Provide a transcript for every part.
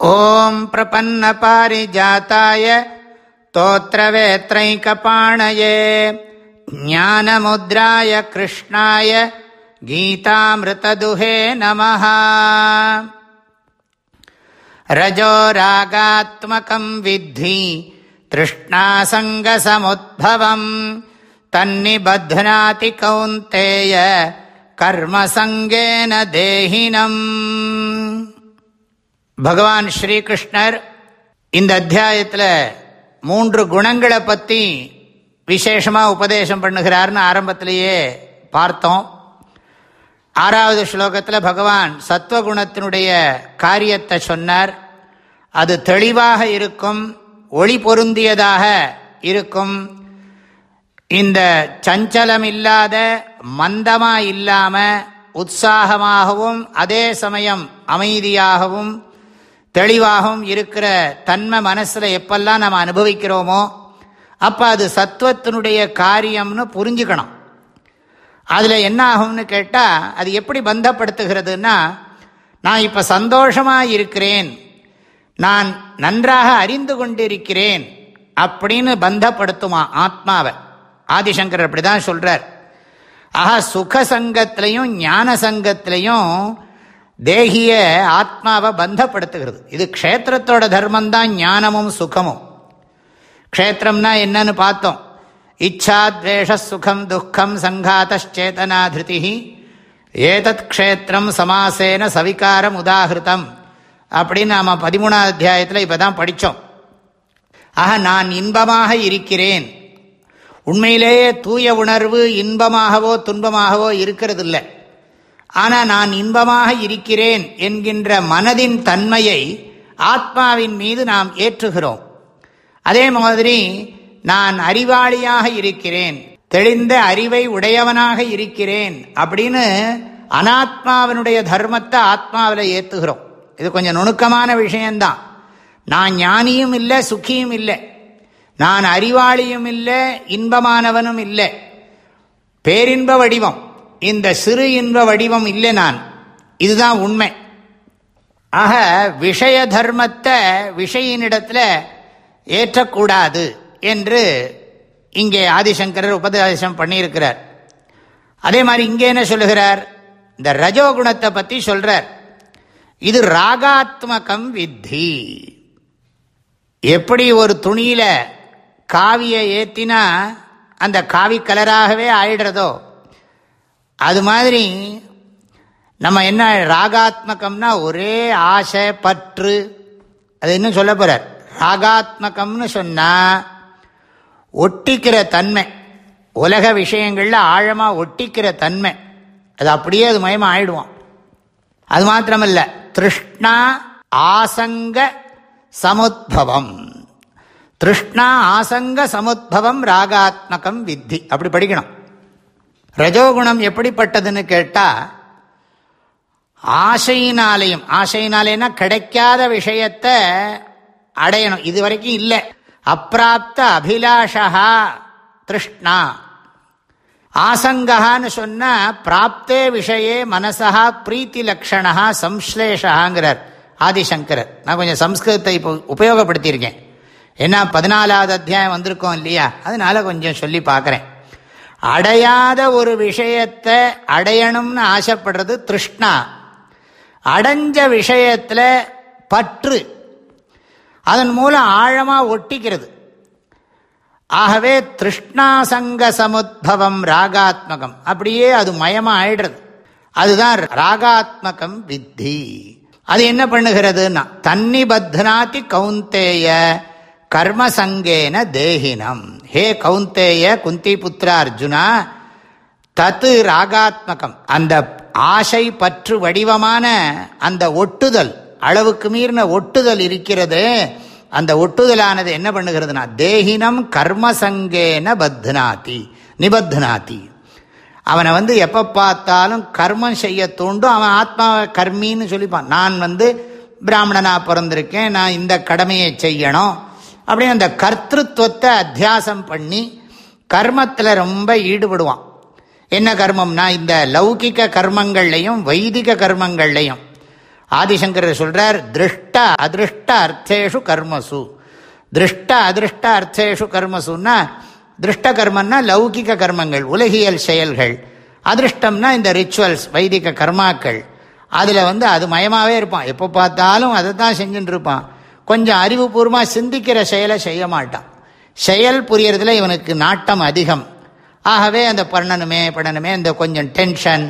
ॐ प्रपन्नपारिजाताय तोत्रवेत्रैकपाणये ज्ञानमुद्राय कृष्णाय गीतामृतदुहे नमः रजो रागात्मकं विद्धि तृष्णासङ्गसमुद्भवम् तन्निबध्नाति कौन्तेय कर्मसङ्गेन देहिनम् பகவான் ஸ்ரீகிருஷ்ணர் இந்த அத்தியாயத்தில் மூன்று குணங்களை பற்றி விசேஷமாக உபதேசம் பண்ணுகிறார்னு ஆரம்பத்திலேயே பார்த்தோம். ஆறாவது ஸ்லோகத்தில் பகவான் சத்வகுணத்தினுடைய காரியத்தை சொன்னார். அது தெளிவாக இருக்கும் ஒளி பொருந்தியதாக இருக்கும். இந்த சஞ்சலம் இல்லாத மந்தமாக இல்லாமல் உற்சாகமாகவும் அதே சமயம் அமைதியாகவும் தெளிவாகவும் இருக்கிற தன்மை மனசில் எப்பெல்லாம் நம்ம அனுபவிக்கிறோமோ அப்போ அது சத்துவத்தினுடைய காரியம்னு புரிஞ்சுக்கணும். அதில் என்ன ஆகும்னு கேட்டால் அது எப்படி பந்தப்படுத்துகிறதுன்னா நான் இப்போ சந்தோஷமாக இருக்கிறேன் நான் நன்றாக அறிந்து கொண்டிருக்கிறேன் அப்படின்னு பந்தப்படுத்துமா ஆத்மாவை. ஆதிசங்கர் அப்படி தான் சொல்கிறார் ஆஹா சுக சங்கத்திலையும் ஞான சங்கத்திலையும் தேகிய ஆத்மாவை பந்தப்படுத்துகிறது. இது க்ஷேத்திரத்தோட தர்மந்தான் ஞானமும் சுகமும். க்ஷேத்திரம்னா என்னன்னு பார்த்தோம். இச்சாத்வேஷ சுகம் துக்கம் சங்காத்தேதனா திருதி ஏதத் க்ஷேத்திரம் சமாசேன சவிகாரம் உதாகிருத்தம். அப்படின்னு நாம் பதிமூணாவது அத்தியாயத்தில் இப்போ தான் படித்தோம் ஆக நான் இன்பமாக இருக்கிறேன். உண்மையிலேயே தூய உணர்வு இன்பமாகவோ துன்பமாகவோ இருக்கிறது இல்லை ஆனால் நான் இன்பமாக இருக்கிறேன் என்கின்ற மனதின் தன்மையை ஆத்மாவின் மீது நாம் ஏற்றுகிறோம். அதே மாதிரி நான் அறிவாளியாக இருக்கிறேன் தெளிந்த அறிவை உடையவனாக இருக்கிறேன் அப்படின்னு அனாத்மாவினுடைய தர்மத்தை ஆத்மாவில் ஏற்றுகிறோம் இது கொஞ்சம் நுணுக்கமான விஷயம்தான். நான் ஞானியும் இல்லை சுக்கியும் இல்லை. நான் அறிவாளியும் இல்லை இன்பமானவனும் இல்லை. பேரின்ப வடிவம். இந்த சிறு இன்ப வடிவம் இல்லை நான். இதுதான் உண்மை. ஆக விஷய தர்மத்தை விஷயினிடத்தில் ஏற்றக்கூடாது என்று இங்கே ஆதிசங்கரர் உபதேசம் பண்ணியிருக்கிறார். அதே மாதிரி இங்கே என்ன சொல்லுகிறார்? இந்த ரஜோகுணத்தை பற்றி சொல்றார். இது ராகாத்மகம் வித்தி. எப்படி ஒரு துணியில காவியை ஏற்றினா அந்த காவி கலராகவே ஆயிடுறதோ அது மாதிரி நம்ம என்ன ராகாத்மகம்னா ஒரே ஆசை பற்று. அது இன்னும் சொல்ல போகிறார் ராகாத்மகம்னு சொன்னால் ஒட்டிக்கிற தன்மை. உலக விஷயங்களில் ஆழமாக ஒட்டிக்கிற தன்மை. அது அப்படியே அது மயமாக ஆயிடுவான். அது மாத்திரமல்ல. திருஷ்ணா ஆசங்க சமுத்பவம். திருஷ்ணா ஆசங்க சமுத்பவம் ராகாத்மகம் வித்தி. அப்படி படிக்கணும். ரஜோகுணம் எப்படிப்பட்டதுன்னு கேட்டால் ஆசையினாலேயும் ஆசையினாலேனா கிடைக்காத விஷயத்தை அடையணும். இது வரைக்கும் இல்லை. அப்பிராப்த அபிலாஷா திருஷ்ணா. ஆசங்கான்னு சொன்னால் பிராப்தே விஷயே மனசா பிரீத்தி லக்ஷணா சம்ஸ்லேஷாங்கிறார் ஆதிசங்கரர். நான் கொஞ்சம் சம்ஸ்கிருதத்தை இப்போ உபயோகப்படுத்தியிருக்கேன். ஏன்னா பதினாலாவது அத்தியாயம் வந்திருக்கோம் இல்லையா? அதனால கொஞ்சம் சொல்லி பார்க்குறேன். அடையாத ஒரு விஷயத்தை அடையணும்னு ஆசைப்படுறது திருஷ்ணா. அடைஞ்ச விஷயத்தில் பற்று. அதன் மூலம் ஆழமாக ஒட்டிக்கிறது. ஆகவே திருஷ்ணாசங்க சமுத்பவம் ராகாத்மகம். அப்படியே அது மயமாக ஆயிடுறது. அதுதான் ராகாத்மகம் வித்தி. அது என்ன பண்ணுகிறதுனா தன்னிபத்னாதி கவுந்தேய கர்மசங்கேன தேகினம். ஹே கவுந்தேய குந்தி புத்திர அர்ஜுனா தத்து ராகாத்மகம். அந்த ஆசை பற்று வடிவமான அந்த ஒட்டுதல் அளவுக்கு மீறின ஒட்டுதல் இருக்கிறது அந்த ஒட்டுதலானது என்ன பண்ணுகிறதுனா தேகினம் கர்மசங்கேன பத்னாதி நிபத்னாதி. அவனை வந்து எப்போ பார்த்தாலும் கர்மம் செய்ய தூண்டும் அவன் ஆத்மா கர்மின்னு சொல்லிப்பான். நான் வந்து பிராமணனாக பிறந்திருக்கேன் நான் இந்த கடமையை செய்யணும் அப்படின்னு அந்த கர்த்தத்துவத்தை அத்தியாசம் பண்ணி கர்மத்தில் ரொம்ப ஈடுபடுவான். என்ன கர்மம்னா இந்த லௌகிக கர்மங்கள்லையும் வைதிக கர்மங்கள்லையும். ஆதிசங்கரர் சொல்கிறார் திருஷ்ட அதிருஷ்ட அர்த்தேஷு கர்மசு. திருஷ்ட அதிருஷ்ட அர்த்தேஷு கர்மசுன்னா திருஷ்ட கர்மன்னா லௌகிக கர்மங்கள் உலகியல் செயல்கள். அதிருஷ்டம்னா இந்த ரிச்சுவல்ஸ் வைதிக கர்மாக்கள். அதில் வந்து அது மயமாகவே இருப்பான். எப்போ பார்த்தாலும் அதை தான் செஞ்சுட்டு இருப்பான். கொஞ்சம் அறிவுபூர்வமாக சிந்திக்கிற செயலை செய்ய மாட்டான். செயல் புரியறதுல இவனுக்கு நாட்டம் அதிகம். ஆகவே அந்த பண்ணணுமே பண்ணணுமே இந்த கொஞ்சம் டென்ஷன்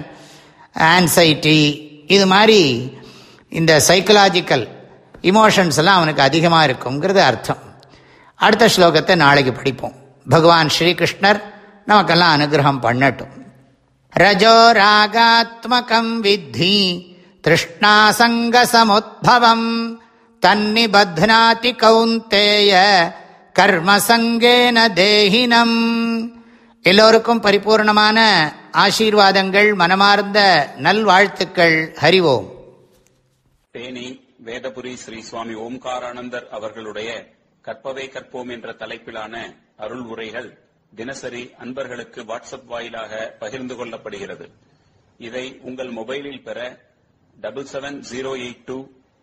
ஆன்சைட்டி இது மாதிரி இந்த சைக்கலாஜிக்கல் இமோஷன்ஸ் எல்லாம் அவனுக்கு அதிகமாக இருக்குங்கிறது அர்த்தம். அடுத்த ஸ்லோகத்தை நாளைக்கு படிப்போம். பகவான் ஸ்ரீகிருஷ்ணர் நமக்கெல்லாம் அனுகிரகம் பண்ணட்டும். ரஜோ ராகாத்மகம் வித்தி திருஷ்ணாசங்கசமுத்பவம் தன்னிபத்னாதி கௌந்தேய கர்மசங்கேன தேகினம். எல்லோருக்கும் பரிபூர்ணமான ஆசீர்வாதங்கள் மனமார்ந்த நல்வாழ்த்துக்கள். ஹரிவோம். தேனி வேதபுரி ஸ்ரீ சுவாமி ஓம்காரானந்தர் அவர்களுடைய கற்பவை கற்போம் என்ற தலைப்பிலான அருள் உரைகள் தினசரி அன்பர்களுக்கு வாட்ஸ்அப் வாயிலாக பகிர்ந்து கொள்ளப்படுகிறது. இதை உங்கள் மொபைலில் பெற double seven zero eight two